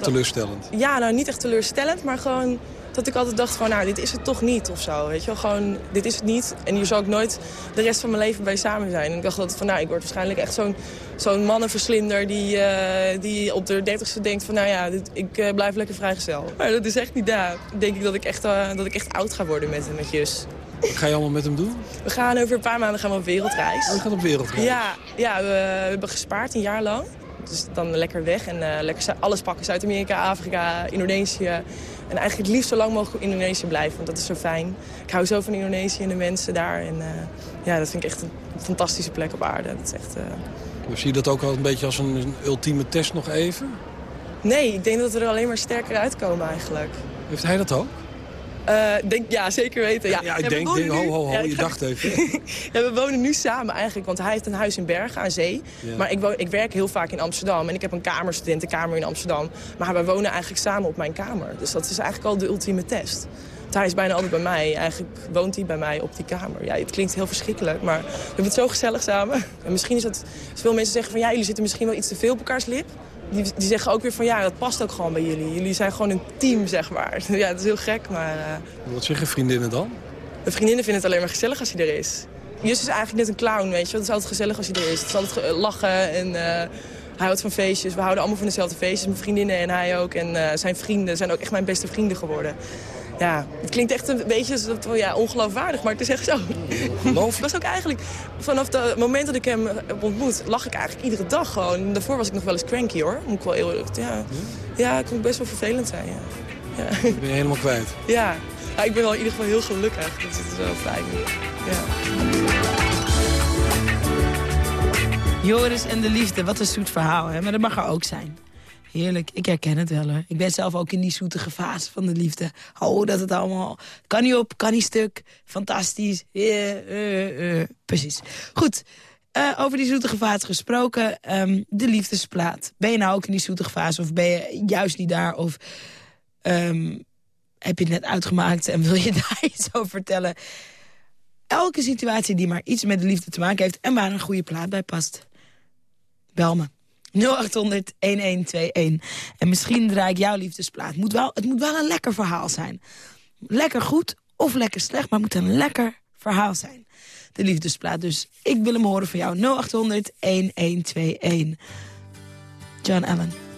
Teleurstellend. Ja, nou niet echt teleurstellend, maar gewoon dat ik altijd dacht van, nou, dit is het toch niet of zo. Weet je wel, gewoon, dit is het niet. En hier zal ik nooit de rest van mijn leven bij samen zijn. En ik dacht altijd van, nou, ik word waarschijnlijk echt zo'n zo'n mannenverslinder die, eh, die op de dertigste denkt van, nou ja, dit, ik eh, blijf lekker vrijgezel. Maar dat is echt niet daar. Denk ik dat ik echt, eh, dat ik echt oud ga worden met, met Jus. Wat ga je allemaal met hem doen? We gaan over een paar maanden gaan we op wereldreis. Oh, je gaat op wereldreis? Ja, ja we, we hebben gespaard een jaar lang. Dus dan lekker weg en eh, lekker alles pakken. Zuid-Amerika, Afrika, Indonesië. En eigenlijk het liefst zo lang mogelijk in Indonesië blijven, want dat is zo fijn. Ik hou zo van Indonesië en de mensen daar. En eh, ja, dat vind ik echt een fantastische plek op aarde. Dat is echt... Dus zie je dat ook al een beetje als een, een ultieme test nog even? Nee, ik denk dat we er alleen maar sterker uitkomen eigenlijk. Heeft hij dat ook? Eh, denk, ja, zeker weten. Ja, Ja, ik denk, denk, ho, nu- ho, ho, Ja, je dacht even. Ja, we wonen nu samen eigenlijk, want hij heeft een huis in Bergen aan zee. Ja. Maar ik, woon, ik werk heel vaak in Amsterdam en ik heb een kamer, studentenkamer in Amsterdam. Maar we wonen eigenlijk samen op mijn kamer. Dus dat is eigenlijk al de ultieme test. Want hij is bijna altijd bij mij. Eigenlijk woont hij bij mij op die kamer. Ja, het klinkt heel verschrikkelijk, maar we hebben het zo gezellig samen. En misschien is dus veel mensen zeggen van ja, jullie zitten misschien wel iets te veel op elkaars lip. Die, die zeggen ook weer van ja, dat past ook gewoon bij jullie. Jullie zijn gewoon een team, zeg maar. Ja, het is heel gek, maar... eh, Wat zeggen vriendinnen dan? de vriendinnen vinden het alleen maar gezellig als hij er is. Jus is eigenlijk net een clown, weet je. Het is altijd gezellig als hij er is. Het is altijd lachen en eh, hij houdt van feestjes. We houden allemaal van dezelfde feestjes, mijn vriendinnen en hij ook. En eh, zijn vrienden zijn ook echt mijn beste vrienden geworden. Ja, het klinkt echt een beetje zo- ja, ongeloofwaardig, maar het is echt zo. Het was ook eigenlijk, vanaf het moment dat ik hem heb ontmoet, lag ik eigenlijk iedere dag gewoon. Daarvoor was ik nog wel eens cranky hoor, moet ik wel eerlijk ja, ja, het kon best wel vervelend zijn, ja. ja. Ben je helemaal kwijt? Ja. ja, ik ben wel in ieder geval heel gelukkig. Dus het is wel fijn. Ja. Joris en de liefde, wat een zoet verhaal, hè? maar dat mag er ook zijn. Heerlijk, ik herken het wel hoor. Ik ben zelf ook in die zoetige fase van de liefde. Oh, dat het allemaal... Kan niet op, kan niet stuk. Fantastisch. Eh, eh, eh. Precies. Goed, eh, over die zoetige fase gesproken. ehm, de liefdesplaat. Ben je nou ook in die zoetige fase of ben je juist niet daar? Of ehm, heb je het net uitgemaakt en wil je daar iets over vertellen? Elke situatie die maar iets met de liefde te maken heeft... en waar een goede plaat bij past. Bel me. 0800-1121. En misschien draai ik jouw liefdesplaat. Moet wel, het moet wel een lekker verhaal zijn. Lekker goed of lekker slecht, maar het moet een lekker verhaal zijn. De liefdesplaat. Dus ik wil hem horen van jou. 0800-1121. John Allen.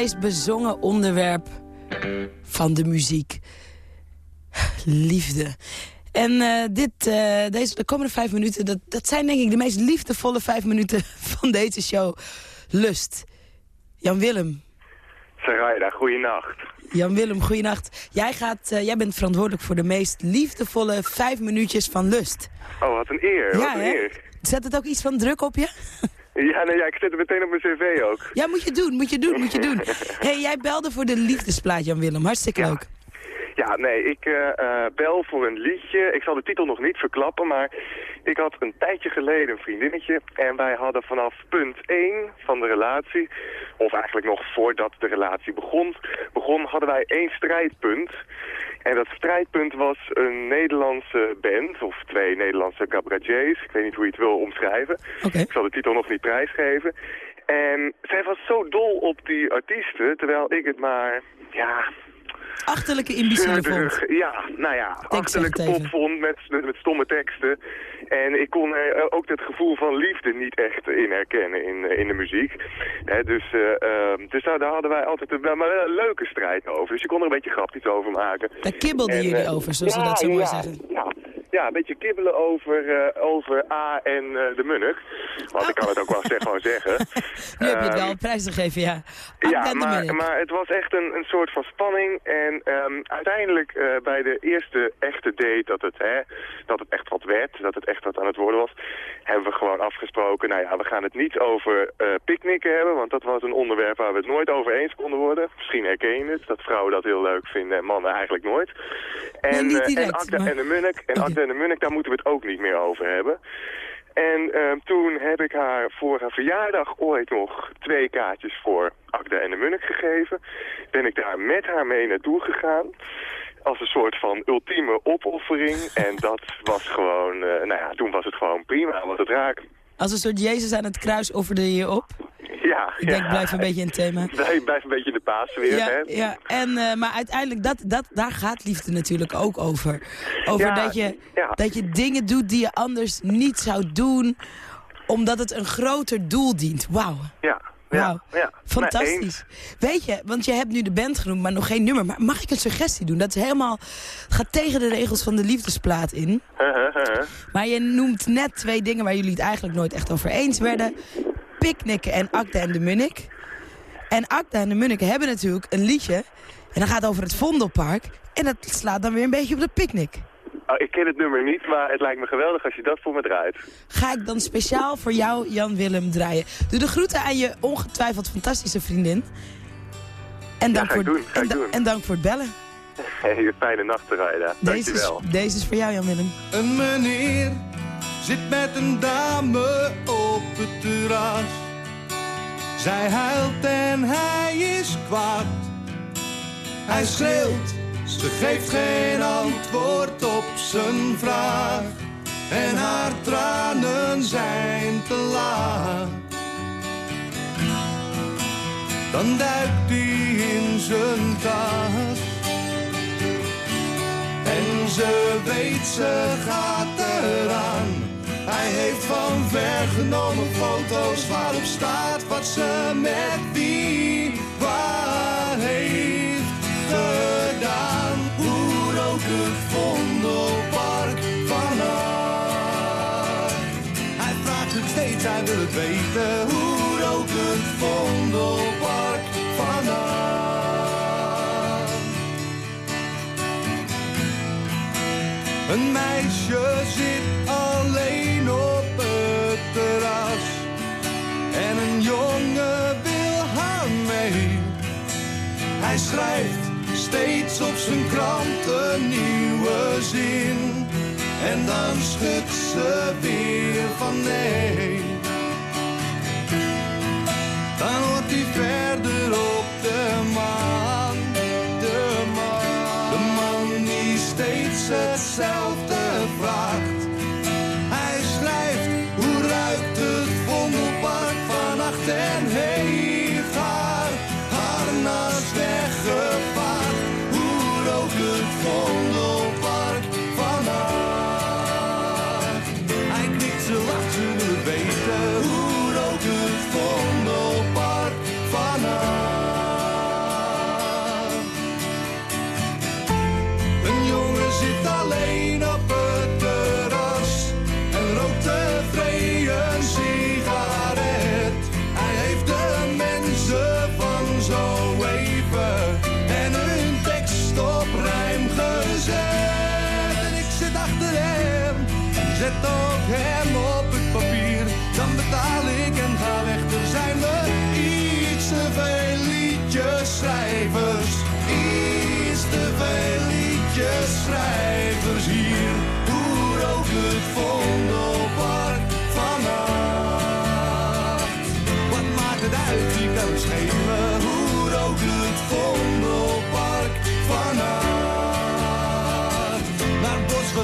Meest bezongen onderwerp van de muziek. Liefde. En eh, dit, eh, deze, de komende vijf minuten, dat, dat zijn denk ik de meest liefdevolle vijf minuten van deze show. Lust. Jan-Willem. Sarayda, goeienacht. Jan-Willem, goeienacht. Jij, gaat, eh, jij bent verantwoordelijk voor de meest liefdevolle vijf minuutjes van Lust. Oh, wat een eer, wat Ja, een hè? eer. Zet het ook iets van druk op je? Ja, nee, ja, ik zet het meteen op mijn cv ook. Ja, moet je doen, moet je doen, moet je doen. hey, jij belde voor de liefdesplaat, Jan-Willem. Hartstikke leuk. Ja, nee, ik eh, eh, bel voor een liedje. Ik zal de titel nog niet verklappen, maar ik had een tijdje geleden een vriendinnetje. En wij hadden vanaf punt 1 van de relatie, of eigenlijk nog voordat de relatie begon, begon hadden wij één strijdpunt. En dat strijdpunt was een Nederlandse band, of twee Nederlandse cabaretiers. Ik weet niet hoe je het wil omschrijven. Ik zal de titel nog niet prijsgeven. En zij was zo dol op die artiesten, terwijl ik het maar, ja, Achterlijke imbecielen vond. Zeurderig, Ja, nou ja, zeg achterlijk met, met, met stomme teksten. En ik kon er eh, ook het gevoel van liefde niet echt in herkennen in, eh, in de muziek. Dus eh, ehm, dus daar, daar hadden wij altijd een, maar wel een leuke strijd over. Dus je kon er een beetje grapjes over maken. Daar kibbelden En, jullie eh, over, zoals ze ja, dat zo mooi ja, zeggen. Ja, ja, een beetje kibbelen over, eh, over A en eh, de Munnik. Want ik kan het ook wel zeg, gewoon zeggen. Nu heb je het Ehm, wel een prijs te geven, ja. ja, maar, maar het was echt een, een soort van spanning. En ehm, uiteindelijk eh, bij de eerste echte date dat het, hè, dat het echt wat werd, dat het echt wat aan het worden was, hebben we gewoon afgesproken, nou ja, we gaan het niet over picknicken hebben, want dat was een onderwerp waar we het nooit over eens konden worden. Misschien herken je het, dat vrouwen dat heel leuk vinden en mannen eigenlijk nooit. En, direct, en Akda maar- en de Munnik, en en de Munnik, daar moeten we het ook niet meer over hebben. En ehm, toen heb ik haar voor haar verjaardag ooit nog twee kaartjes voor Akda en de Munnik gegeven. Ben ik daar met haar mee naartoe gegaan. Als een soort van ultieme opoffering. En dat was gewoon, eh, nou ja, toen was het gewoon prima, was het raak. Als een soort Jezus aan het kruis offerde je je op. Ja, Ik denk, ja. blijf een beetje in het thema. Blijf, blijf een beetje in de paas weer, Ja, hè? ja. En, eh, maar uiteindelijk, dat, dat, daar gaat liefde natuurlijk ook over. Over Ja, dat, je, ja. dat je dingen doet die je anders niet zou doen... omdat het een groter doel dient. Wauw. Ja, Wauw. Fantastisch. Weet je, want je hebt nu de band genoemd, maar nog geen nummer. Maar mag ik een suggestie doen? Dat is helemaal, het gaat tegen de regels van de liefdesplaat in. Huh, huh. Maar je noemt net twee dingen waar jullie het eigenlijk nooit echt over eens werden. Picknicken en Akda en de Munnik. En Akda en de Munnik hebben natuurlijk een liedje. En dat gaat over het Vondelpark. En dat slaat dan weer een beetje op de picknick. Oh, ik ken het nummer niet, maar het lijkt me geweldig als je dat voor me draait. Ga ik dan speciaal voor jou, Jan Willem, draaien. Doe de groeten aan je ongetwijfeld fantastische vriendin. En dank, ga ik voor, doen, ga en, ik da- doen. en dank voor het bellen. Hey, fijne nacht, Raida. Deze is, Dankjewel. deze is voor jou, Jan Willem. Een meneer zit met een dame op het terras. Zij huilt en hij is kwaad. Hij schreeuwt, ze geeft geen antwoord op zijn vraag. En haar tranen zijn te laag. Dan duikt hij in zijn tas. En ze weet ze gaat eraan. Hij heeft van ver genomen foto's waarop staat wat ze met wie waar heeft gedaan. Hoe rook het Vondelpark vannacht? Hij vraagt het steeds, hij wil het weten. Hoe rook het Vondelpark vannacht? Een meisje zit terras. En een jongen wil haar mee. Hij schrijft steeds op zijn krant een nieuwe zin. En dan schudt ze weer van nee.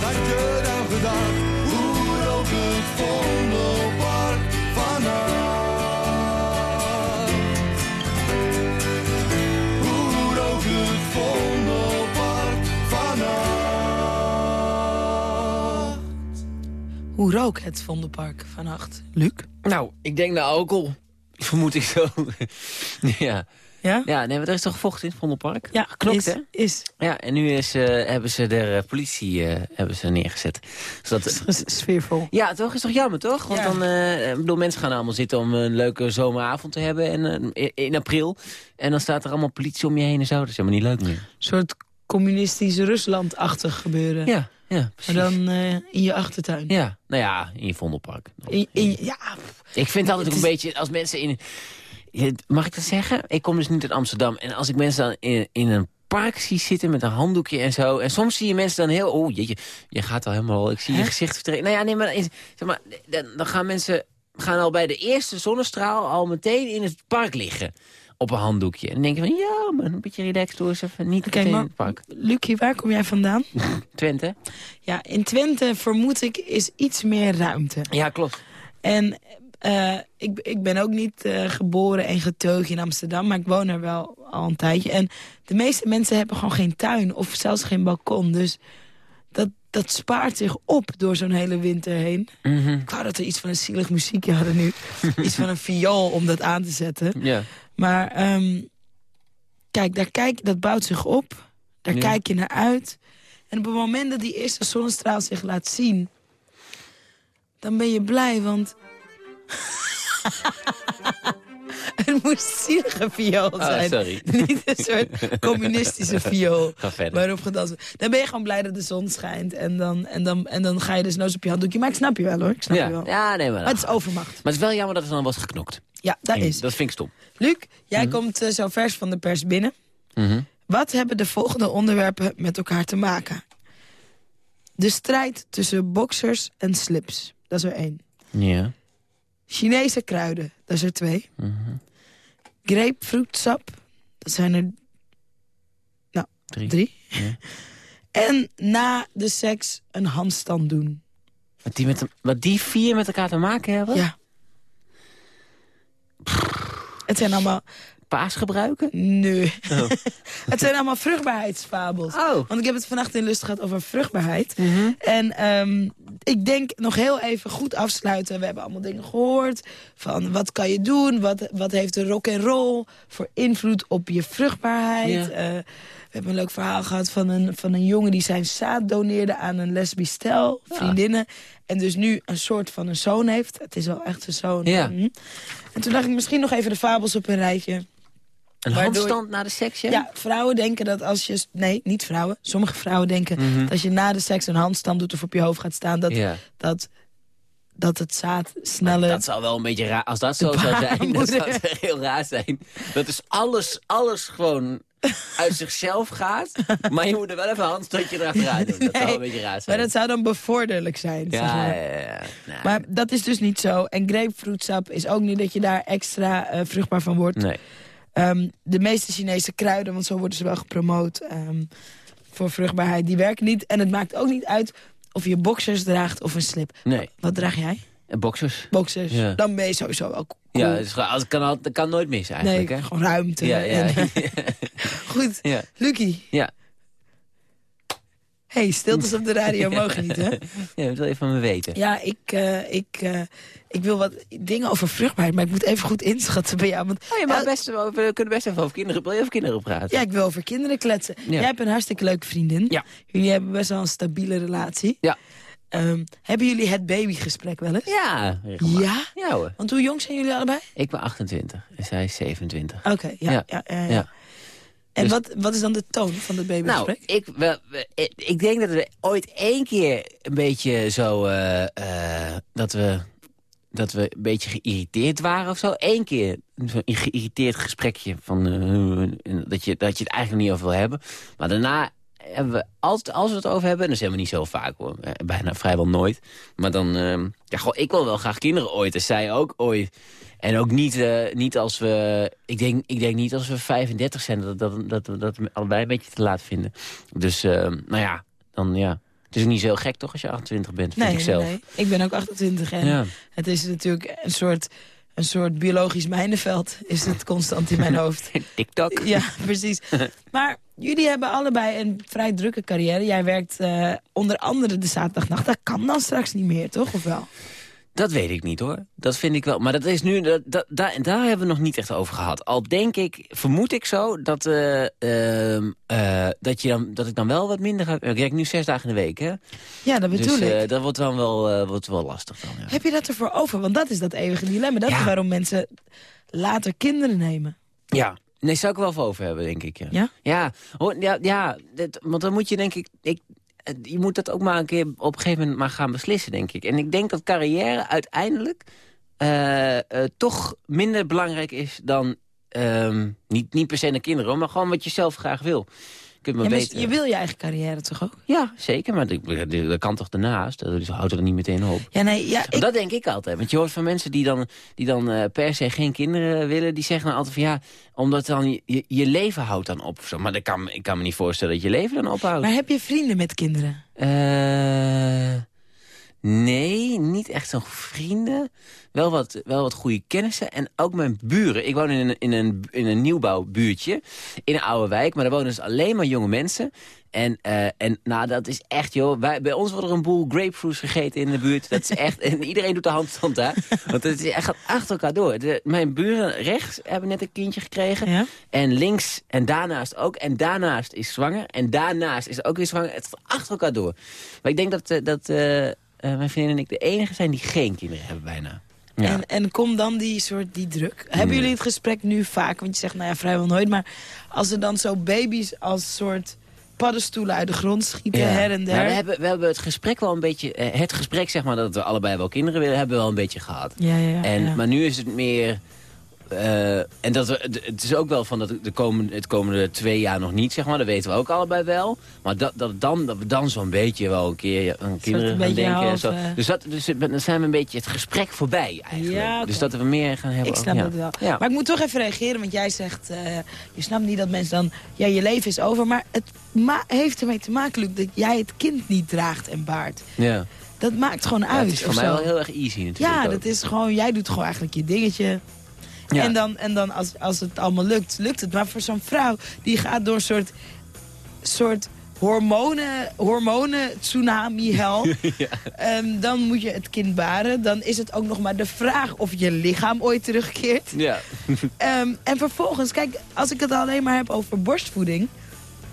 Had je dan gedacht? Hoe rookt het Vondelpark vannacht? Hoe rookt het Vondelpark vannacht? Hoe rook het Vondelpark vannacht? Luc? Nou, ik denk naar alcohol. Vermoed ik zo. ja. Ja? Ja, nee, maar er is toch gevochten in het Vondelpark? Ja, is, hè? is. Ja, en nu is, eh, hebben ze de eh, politie eh, hebben ze neergezet. Zodat, Sfeervol. Ja, toch? Is toch jammer, toch? Want Ja. dan, ik bedoel, mensen gaan allemaal zitten om een leuke zomeravond te hebben en, in april. En dan staat er allemaal politie om je heen en zo. Dat is helemaal niet leuk meer. Een soort communistisch Rusland-achtig gebeuren. Ja, ja, Maar precies. dan eh, in je achtertuin. Ja, nou ja, in je Vondelpark. In, in- ja, Ik vind het altijd ook een beetje, als mensen in... Mag ik dat zeggen? Ik kom dus niet uit Amsterdam. En als ik mensen dan in, in een park zie zitten met een handdoekje en zo... en soms zie je mensen dan heel... Oh, jeetje, je gaat al helemaal... Ik zie je gezicht vertreden. Nou ja, nee, maar, zeg maar dan, dan gaan mensen gaan al bij de eerste zonnestraal... al meteen in het park liggen op een handdoekje. En dan denk je van, ja, maar een beetje relaxed door eens even niet maar in het park. Lucie, waar kom jij vandaan? Twente? Ja, in Twente vermoed ik is iets meer ruimte. Ja, klopt. En eh, ik, ik ben ook niet eh, geboren en getogen in Amsterdam, maar ik woon er wel al een tijdje. En de meeste mensen hebben gewoon geen tuin of zelfs geen balkon. Dus dat, dat spaart zich op door zo'n hele winter heen. Mhm. Ik wou dat we iets van een zielig muziekje hadden nu. iets van een viool om dat aan te zetten. Maar ehm, kijk, daar kijk, dat bouwt zich op. Daar kijk je naar uit. En op het moment dat die eerste zonnestraal zich laat zien... dan ben je blij, want... Het moest zielige viool Oh, zijn. sorry. Niet een soort communistische viool. Ga verder. Waarop gedanst wordt. Dan ben je gewoon blij dat de zon schijnt. En dan, en dan, en dan ga je dus noos op je handdoekje. Maar ik snap je wel hoor. Ik snap je Ja. wel. ja, nee, maar... Maar het is overmacht. Maar het is wel jammer dat er dan was geknokt. Ja, dat is. Dat vind ik stom. Luc, jij Mhm. komt eh, zo vers van de pers binnen. Mhm. Wat hebben de volgende onderwerpen met elkaar te maken? De strijd tussen boxers en slips. Dat is er één. Ja. Chinese kruiden. Dat is er twee. Mhm. Grapefruitsap. Dat zijn er... Nou, Drie. Ja. En na de seks een handstand doen. Wat die, met, wat die vier met elkaar te maken hebben? Ja. Het zijn allemaal... Paas gebruiken? Nee. Oh. het zijn allemaal vruchtbaarheidsfabels. Oh. Want ik heb het vannacht in Lust gehad over vruchtbaarheid. Mhm. En ehm, ik denk nog heel even goed afsluiten. We hebben allemaal dingen gehoord. Van wat kan je doen? Wat, wat heeft de rock and roll voor invloed op je vruchtbaarheid? Ja. Eh, we hebben een leuk verhaal gehad van een, van een jongen die zijn zaad doneerde aan een lesbisch stel, vriendinnen. En dus nu een soort van een zoon heeft. Het is wel echt zijn zoon. Ja. Mhm. En toen dacht ik misschien nog even de fabels op een rijtje. Een Waardoor- handstand na de seks, ja? Ja, vrouwen denken dat als je... Nee, niet vrouwen. Sommige vrouwen denken Mhm. dat als je na de seks een handstand doet of op je hoofd gaat staan... dat, dat, dat het zaad sneller... Dat zou wel een beetje raar... Als dat zo zou zijn, dat zou heel raar zijn. Dat is alles, alles gewoon uit zichzelf gaat. Maar je moet er wel even een handstandje erachteraan doen. Dat zou wel een beetje raar maar zijn. dat zou dan bevorderlijk zijn. zeg ja, maar. ja, ja, Maar dat is dus niet zo. En grapefruitsap is ook niet dat je daar extra eh, vruchtbaar van wordt. nee. Ehm, de meeste Chinese kruiden, want zo worden ze wel gepromoot... ehm, voor vruchtbaarheid, die werken niet. En het maakt ook niet uit of je boxers draagt of een slip. Nee. Wat draag jij? En boxers. Boxers. Ja. Dan ben je sowieso wel cool. Ja, het kan, kan nooit mis eigenlijk. nee, hè? gewoon ruimte. Ja, ja, En- Goed, ja. Lucie. Ja. Hey, stiltes op de radio mogen niet, hè? Ja, dat wil je van me weten. Ja, ik, eh, ik, eh, ik wil wat dingen over vruchtbaarheid, maar ik moet even goed inschatten bij jou. Want, Oh, je mag best, we kunnen best even over kinderen, wil je over kinderen praten. ja, ik wil over kinderen kletsen. Ja. Jij hebt een hartstikke leuke vriendin. Ja. Jullie hebben best wel een stabiele relatie. Ja. Ehm, hebben jullie het babygesprek wel eens? Ja, regelmatig. Ja? Ja hoor. Want hoe jong zijn jullie allebei? Ik ben 28 en zij is 27. Oké, ja, ja. Ja. ja, ja. Ja. En Dus- wat, wat is dan de toon van het Nou, babygesprek? ik, we, we- ik- ik denk dat we ooit één keer een beetje zo... eh, eh, dat, we, dat we een beetje geïrriteerd waren of zo. Eén keer zo'n geïrriteerd gesprekje van eh, dat, je, dat je het eigenlijk niet over wil hebben. Maar daarna hebben we, altijd, als we het over hebben... en dat is helemaal niet zo vaak hoor, eh, bijna vrijwel nooit. Maar dan, eh, ja, goh, ik wil wel graag kinderen ooit. En zij ook ooit. En ook niet, eh, niet als we... Ik denk, ik denk niet als we 35 zijn dat, dat, dat, we dat we allebei een beetje te laat vinden. Dus, eh, nou ja, dan ja... Het is ook niet zo heel gek toch als je 28 bent, vind Nee, ik nee, zelf. nee. Ik ben ook 28 en Ja. het is natuurlijk een soort, een soort biologisch mijnenveld. Is het constant in mijn hoofd. TikTok. Ja, precies. Maar jullie hebben allebei een vrij drukke carrière. Jij werkt eh, onder andere de zaterdagnacht. Dat kan dan straks niet meer, toch? Of wel? Dat weet ik niet hoor. Dat vind ik wel. Maar dat is nu, dat, dat, daar, daar hebben we nog niet echt over gehad. Al denk ik, vermoed ik zo, dat, eh, ehm, eh, dat, je dan, dat ik dan wel wat minder ga... Ik werk nu zes dagen in de week, hè? Ja, dat bedoel dus, eh, ik. dat wordt dan wel, eh, wordt wel lastig dan, ja. Heb je dat ervoor over? Want dat is dat eeuwige dilemma. Dat is waarom mensen later kinderen nemen. Ja. Nee, zou ik wel voor over hebben, denk ik. Ja? Ja? Ja, hoor, ja, ja dit- want dan moet je denk ik... ik eh, je moet dat ook maar een keer op een gegeven moment maar gaan beslissen, denk ik. En ik denk dat carrière uiteindelijk eh, eh, toch minder belangrijk is dan... ehm, niet, niet per se naar kinderen, maar gewoon wat je zelf graag wil. Je, kunt Ja, wil je eigen carrière toch ook? ja zeker, maar dat, kan toch daarnaast? Dat houdt er niet meteen op. Ja, nee, ja, Dat denk ik altijd. Want je hoort van mensen die dan, die dan eh, per se geen kinderen willen... die zeggen dan altijd van ja, omdat dan je, je, je leven houdt dan op. zo. Maar dat kan, ik kan me niet voorstellen dat je leven dan ophoudt. Maar heb je vrienden met kinderen? Eh, nee, niet echt zo'n vrienden. Wel wat, wel wat goede kennissen. En ook mijn buren. Ik woon in een, in een, in een nieuwbouwbuurtje. In een oude wijk. Maar daar wonen dus alleen maar jonge mensen. En, eh, en nou, dat is echt, joh. Wij, bij ons wordt er een boel grapefruits gegeten in de buurt. Dat is echt, en iedereen doet de handstand daar. Want het is echt gaat achter elkaar door. De, mijn buren rechts hebben net een kindje gekregen. En links en daarnaast ook. En daarnaast is zwanger. En daarnaast is ook weer zwanger. Het gaat achter elkaar door. Maar ik denk dat, eh, dat eh, eh, mijn vriendin en ik de enige zijn die geen kinderen hebben bijna. Ja. En, en komt dan die soort die druk? Hebben jullie het gesprek nu vaak? Want je zegt, nou ja, vrijwel nooit. Maar als er dan zo baby's als soort paddenstoelen uit de grond schieten, her en der. Nou, we, hebben, we hebben het gesprek wel een beetje... eh, het gesprek, zeg maar, dat we allebei wel kinderen willen... hebben we wel een beetje gehad. Ja, ja, ja, en, ja. Maar nu is het meer... eh, en dat het is ook wel van dat de komende, het komende twee jaar nog niet, zeg maar. Dat weten we ook allebei wel. Maar dat, dat, dan, dat we dan zo'n beetje wel een keer aan kinderen gaan denken. en zo. eh, Dus, dat, dus dan zijn we een beetje het gesprek voorbij eigenlijk. Ja. Dus dat we meer gaan hebben. Ik snap ja. het wel. Ja. Maar ik moet toch even reageren, want jij zegt... eh, je snapt niet dat mensen dan... Ja, je leven is over, maar het ma heeft ermee te maken, Luc... dat jij het kind niet draagt en baart. ja. Dat maakt gewoon Ja, uit. het is voor mij wel heel erg easy natuurlijk. Ja, ook. dat is gewoon... Jij doet gewoon eigenlijk je dingetje. Ja. En dan, en dan als, als het allemaal lukt, lukt het. Maar voor zo'n vrouw, die gaat door een soort... soort hormonen, hormonen tsunami hel. Ehm, dan moet je het kind baren. Dan is het ook nog maar de vraag of je lichaam ooit terugkeert. Ja. Ehm, en vervolgens, kijk, als ik het alleen maar heb over borstvoeding...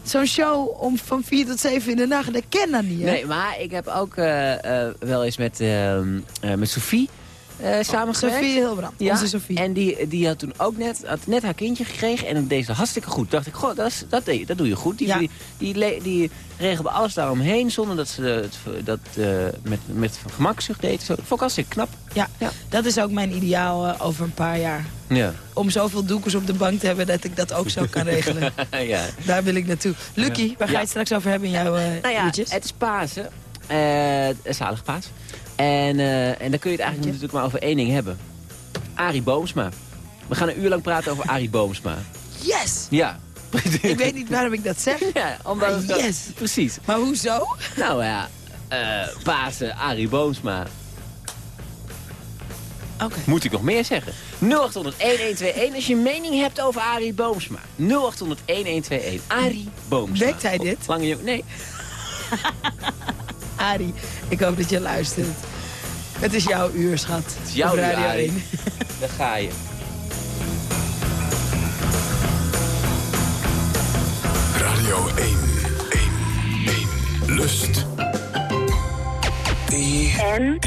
Zo'n show om van 4 tot 7 in de nacht, dat ken dat niet, hè? Nee, maar ik heb ook eh, eh, wel eens met, eh, met Sophie samengewerkt. Sophie Hilbrand, ja, onze Sophie. En die, die had toen ook net, had net haar kindje gekregen en dat deed ze hartstikke goed. dacht ik, goh, dat, is, dat, deed- dat doe je goed. Die, Ja. die, die, die regelde alles daaromheen zonder dat ze het, dat eh, met, met gemakzucht deed. Zo, dat vond ik hartstikke knap. Ja, dat is ook mijn ideaal eh, over een paar jaar. Ja. Om zoveel doekers op de bank te hebben dat ik dat ook zo kan regelen. ja. Daar wil ik naartoe. Lucky, waar ga je Ja. het straks over hebben in jouw eh Nou ja, uurtjes? het is Pasen. Eh zalig paas. En, eh, en dan kun je het eigenlijk natuurlijk maar over één ding hebben. Arie Boomsma. We gaan een uur lang praten over Arie Boomsma. Yes! Ja. ik weet niet waarom ik dat zeg. Ja, omdat dat- yes! Precies. Maar hoezo? Nou ja, eh Pasen, Arie Boomsma. Oké. Moet ik nog meer zeggen? 0800-1121 als je een mening hebt over Arie Boomsma. 0800-1121. Arie Boomsma. Weet hij dit? Lange jongen. Nee. Arie, ik hoop dat je luistert. Het is jouw uur, schat. Het is jouw Op uur, Radio Arie. 1. Daar ga je. Radio 1. 1. 1. Lust. En?